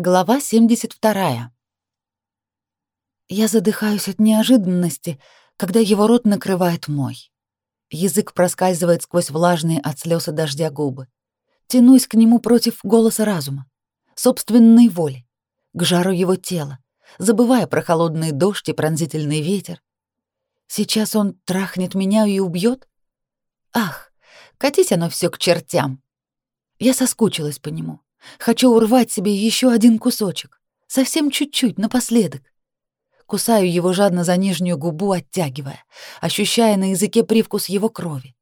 Глава 72. Я задыхаюсь от неожиданности, когда его рот накрывает мой. Язык проскальзывает сквозь влажные от слез и дождя губы. Тянусь к нему против голоса разума, собственной воли, к жару его тела, забывая про холодный дождь и пронзительный ветер. Сейчас он трахнет меня и убьет? Ах, катись оно все к чертям. Я соскучилась по нему. Хочу урвать себе еще один кусочек. Совсем чуть-чуть, напоследок. Кусаю его жадно за нижнюю губу, оттягивая, ощущая на языке привкус его крови.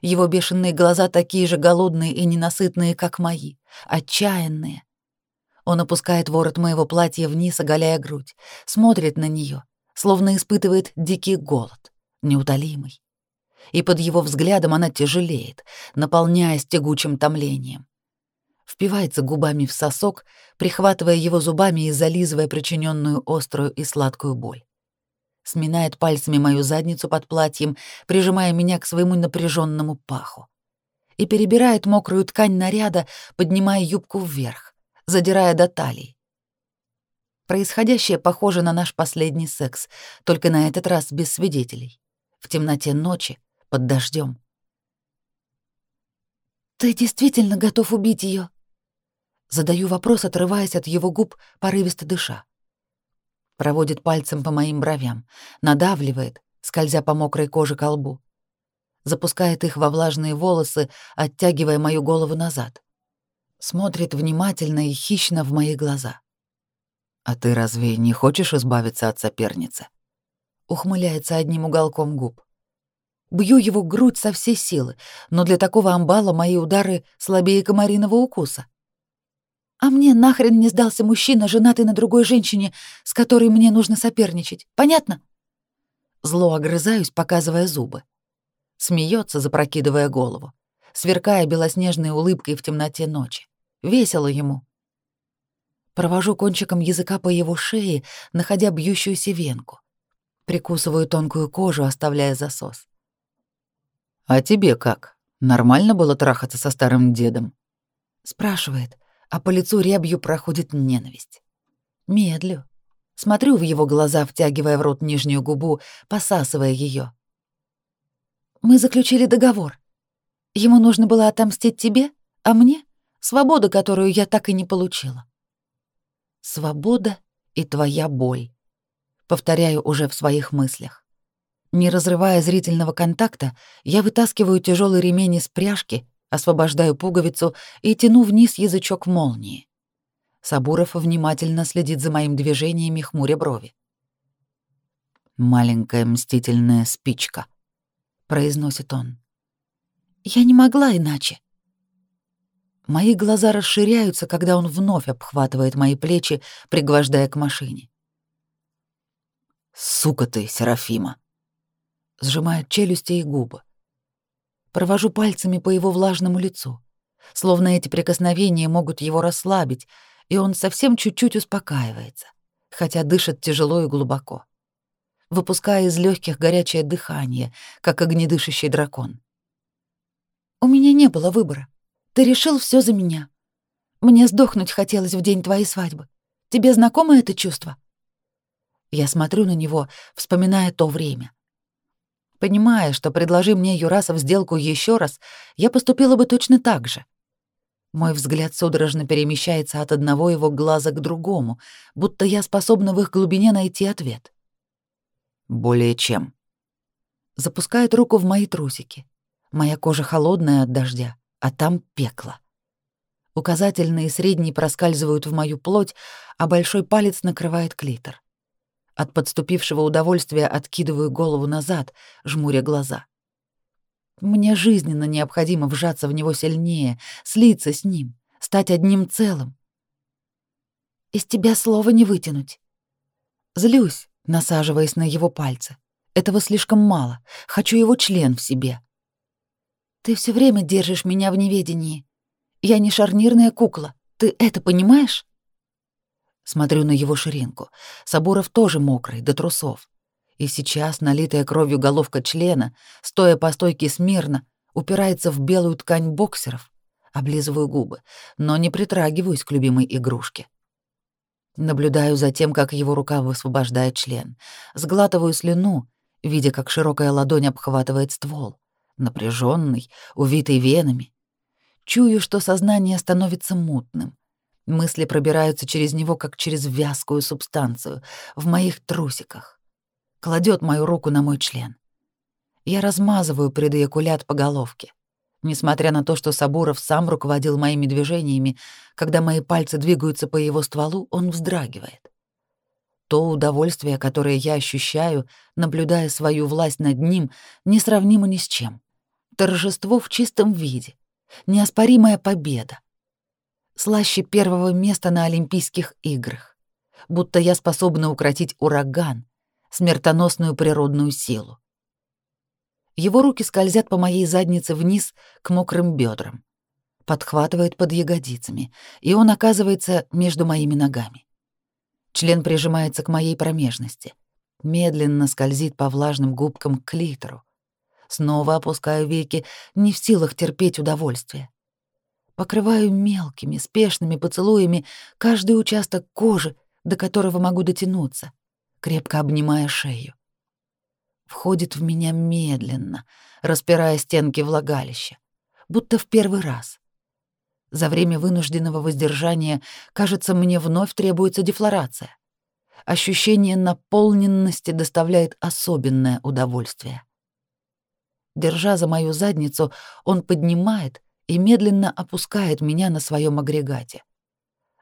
Его бешеные глаза такие же голодные и ненасытные, как мои, отчаянные. Он опускает ворот моего платья вниз, оголяя грудь, смотрит на нее, словно испытывает дикий голод, неутолимый. И под его взглядом она тяжелеет, наполняясь тягучим томлением впивается губами в сосок, прихватывая его зубами и зализывая причиненную острую и сладкую боль. Сминает пальцами мою задницу под платьем, прижимая меня к своему напряженному паху. И перебирает мокрую ткань наряда, поднимая юбку вверх, задирая до талии. Происходящее похоже на наш последний секс, только на этот раз без свидетелей. В темноте ночи, под дождем. «Ты действительно готов убить ее? Задаю вопрос, отрываясь от его губ, порывисто дыша. Проводит пальцем по моим бровям, надавливает, скользя по мокрой коже к лбу. Запускает их во влажные волосы, оттягивая мою голову назад. Смотрит внимательно и хищно в мои глаза. «А ты разве не хочешь избавиться от соперницы?» Ухмыляется одним уголком губ. Бью его грудь со всей силы, но для такого амбала мои удары слабее комариного укуса. А мне нахрен не сдался мужчина, женатый на другой женщине, с которой мне нужно соперничать. Понятно? Зло огрызаюсь, показывая зубы. Смеется, запрокидывая голову, сверкая белоснежной улыбкой в темноте ночи. Весело ему. Провожу кончиком языка по его шее, находя бьющуюся венку. Прикусываю тонкую кожу, оставляя засос. «А тебе как? Нормально было трахаться со старым дедом?» Спрашивает, а по лицу рябью проходит ненависть. Медлю. Смотрю в его глаза, втягивая в рот нижнюю губу, посасывая ее. Мы заключили договор. Ему нужно было отомстить тебе, а мне — свобода, которую я так и не получила. Свобода и твоя боль. Повторяю уже в своих мыслях. Не разрывая зрительного контакта, я вытаскиваю тяжелый ремень из пряжки освобождаю пуговицу и тяну вниз язычок молнии. Сабуров внимательно следит за моим движениями, хмуря брови. «Маленькая мстительная спичка», — произносит он. «Я не могла иначе». Мои глаза расширяются, когда он вновь обхватывает мои плечи, пригвождая к машине. «Сука ты, Серафима!» Сжимает челюсти и губы. Провожу пальцами по его влажному лицу, словно эти прикосновения могут его расслабить, и он совсем чуть-чуть успокаивается, хотя дышит тяжело и глубоко, выпуская из легких горячее дыхание, как огнедышащий дракон. «У меня не было выбора. Ты решил все за меня. Мне сдохнуть хотелось в день твоей свадьбы. Тебе знакомо это чувство?» Я смотрю на него, вспоминая то время понимая, что предложи мне Юрасов сделку еще раз, я поступила бы точно так же. Мой взгляд судорожно перемещается от одного его глаза к другому, будто я способна в их глубине найти ответ. Более чем. Запускает руку в мои трусики. Моя кожа холодная от дождя, а там пекло. Указательный и средний проскальзывают в мою плоть, а большой палец накрывает клитор. От подступившего удовольствия откидываю голову назад, жмуря глаза. Мне жизненно необходимо вжаться в него сильнее, слиться с ним, стать одним целым. Из тебя слова не вытянуть. Злюсь, насаживаясь на его пальцы. Этого слишком мало. Хочу его член в себе. Ты все время держишь меня в неведении. Я не шарнирная кукла. Ты это понимаешь? Смотрю на его ширинку. Соборов тоже мокрый, до трусов. И сейчас, налитая кровью головка члена, стоя по стойке смирно, упирается в белую ткань боксеров. Облизываю губы, но не притрагиваюсь к любимой игрушке. Наблюдаю за тем, как его рука высвобождает член. Сглатываю слюну, видя, как широкая ладонь обхватывает ствол. Напряженный, увитый венами. Чую, что сознание становится мутным. Мысли пробираются через него, как через вязкую субстанцию, в моих трусиках. Кладет мою руку на мой член. Я размазываю предоякулят по головке. Несмотря на то, что Сабуров сам руководил моими движениями, когда мои пальцы двигаются по его стволу, он вздрагивает. То удовольствие, которое я ощущаю, наблюдая свою власть над ним, несравнимо ни с чем. Торжество в чистом виде, неоспоримая победа. Слаще первого места на Олимпийских играх. Будто я способна укротить ураган, смертоносную природную силу. Его руки скользят по моей заднице вниз к мокрым бедрам, подхватывает под ягодицами, и он оказывается между моими ногами. Член прижимается к моей промежности, медленно скользит по влажным губкам к клитору. Снова опускаю веки, не в силах терпеть удовольствие. Покрываю мелкими, спешными поцелуями каждый участок кожи, до которого могу дотянуться, крепко обнимая шею входит в меня медленно, распирая стенки влагалища, будто в первый раз. За время вынужденного воздержания, кажется, мне вновь требуется дефлорация. Ощущение наполненности доставляет особенное удовольствие. Держа за мою задницу, он поднимает и медленно опускает меня на своем агрегате.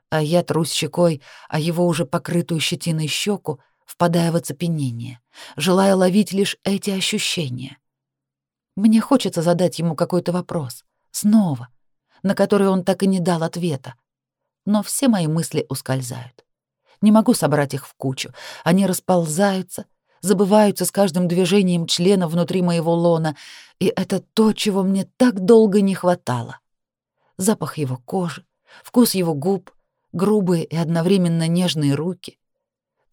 А я трусь щекой, а его уже покрытую щетиной щеку, впадая в оцепенение, желая ловить лишь эти ощущения. Мне хочется задать ему какой-то вопрос, снова, на который он так и не дал ответа. Но все мои мысли ускользают. Не могу собрать их в кучу. Они расползаются, забываются с каждым движением члена внутри моего лона, и это то, чего мне так долго не хватало. Запах его кожи, вкус его губ, грубые и одновременно нежные руки,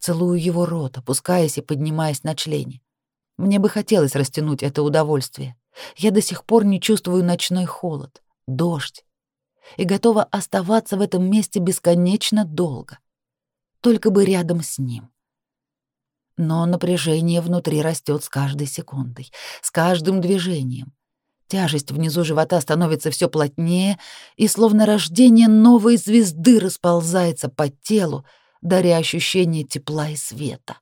Целую его рот, опускаясь и поднимаясь на члене. Мне бы хотелось растянуть это удовольствие. Я до сих пор не чувствую ночной холод, дождь, и готова оставаться в этом месте бесконечно долго. Только бы рядом с ним. Но напряжение внутри растет с каждой секундой, с каждым движением. Тяжесть внизу живота становится все плотнее, и словно рождение новой звезды расползается по телу, даря ощущение тепла и света.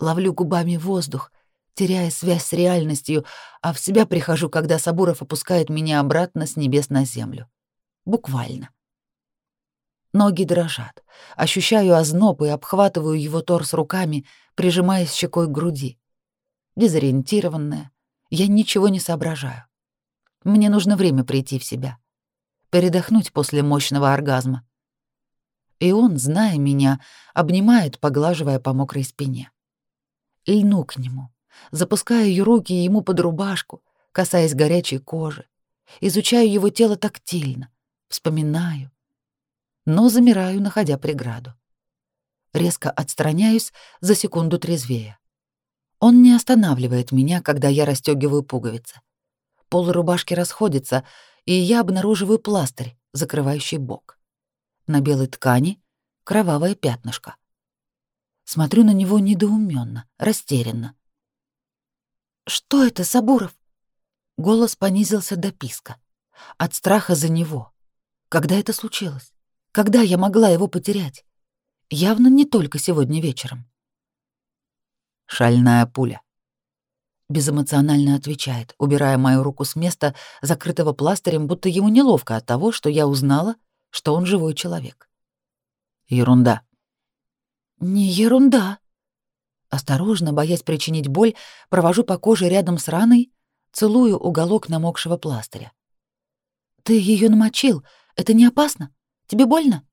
Ловлю губами воздух, теряя связь с реальностью, а в себя прихожу, когда Сабуров опускает меня обратно с небес на землю. Буквально. Ноги дрожат. Ощущаю озноб и обхватываю его торс руками, прижимаясь щекой к груди. Дезориентированная, я ничего не соображаю. Мне нужно время прийти в себя, передохнуть после мощного оргазма и он, зная меня, обнимает, поглаживая по мокрой спине. Льну к нему, запускаю руки ему под рубашку, касаясь горячей кожи, изучаю его тело тактильно, вспоминаю, но замираю, находя преграду. Резко отстраняюсь, за секунду трезвее. Он не останавливает меня, когда я расстегиваю пуговицы. Пол рубашки расходится, и я обнаруживаю пластырь, закрывающий бок. На белой ткани кровавое пятнышко. Смотрю на него недоуменно, растерянно. «Что это, Сабуров?» Голос понизился до писка. От страха за него. Когда это случилось? Когда я могла его потерять? Явно не только сегодня вечером. «Шальная пуля», — безэмоционально отвечает, убирая мою руку с места, закрытого пластырем, будто ему неловко от того, что я узнала, что он живой человек. Ерунда. Не ерунда. Осторожно, боясь причинить боль, провожу по коже рядом с раной, целую уголок намокшего пластыря. Ты ее намочил. Это не опасно? Тебе больно?